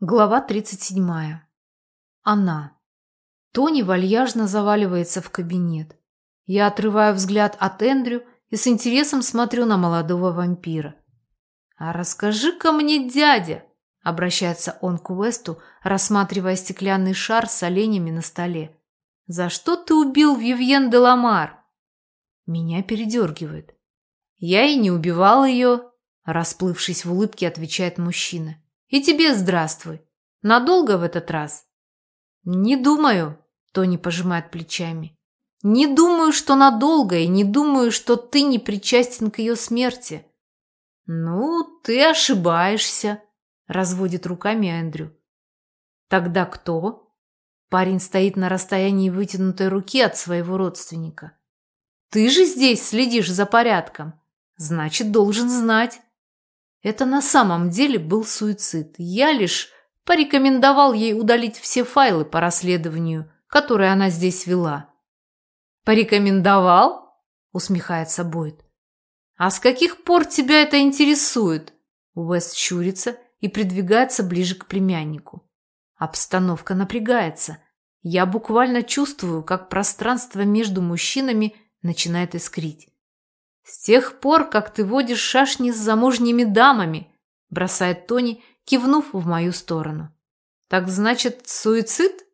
Глава 37. Она. Тони вальяжно заваливается в кабинет. Я отрываю взгляд от Эндрю и с интересом смотрю на молодого вампира. «А расскажи-ка мне, дядя!» – обращается он к Уэсту, рассматривая стеклянный шар с оленями на столе. «За что ты убил Вивьен де Ламар?» Меня передергивает. «Я и не убивал ее», – расплывшись в улыбке, отвечает мужчина. И тебе здравствуй. Надолго в этот раз? Не думаю, Тони пожимает плечами. Не думаю, что надолго, и не думаю, что ты не причастен к ее смерти. Ну, ты ошибаешься, разводит руками Эндрю. Тогда кто? Парень стоит на расстоянии вытянутой руки от своего родственника. Ты же здесь следишь за порядком. Значит, должен знать. Это на самом деле был суицид. Я лишь порекомендовал ей удалить все файлы по расследованию, которые она здесь вела. «Порекомендовал?» – усмехается Бойд. «А с каких пор тебя это интересует?» Уэст щурится и придвигается ближе к племяннику. Обстановка напрягается. Я буквально чувствую, как пространство между мужчинами начинает искрить. «С тех пор, как ты водишь шашни с замужними дамами», бросает Тони, кивнув в мою сторону. «Так значит, суицид?»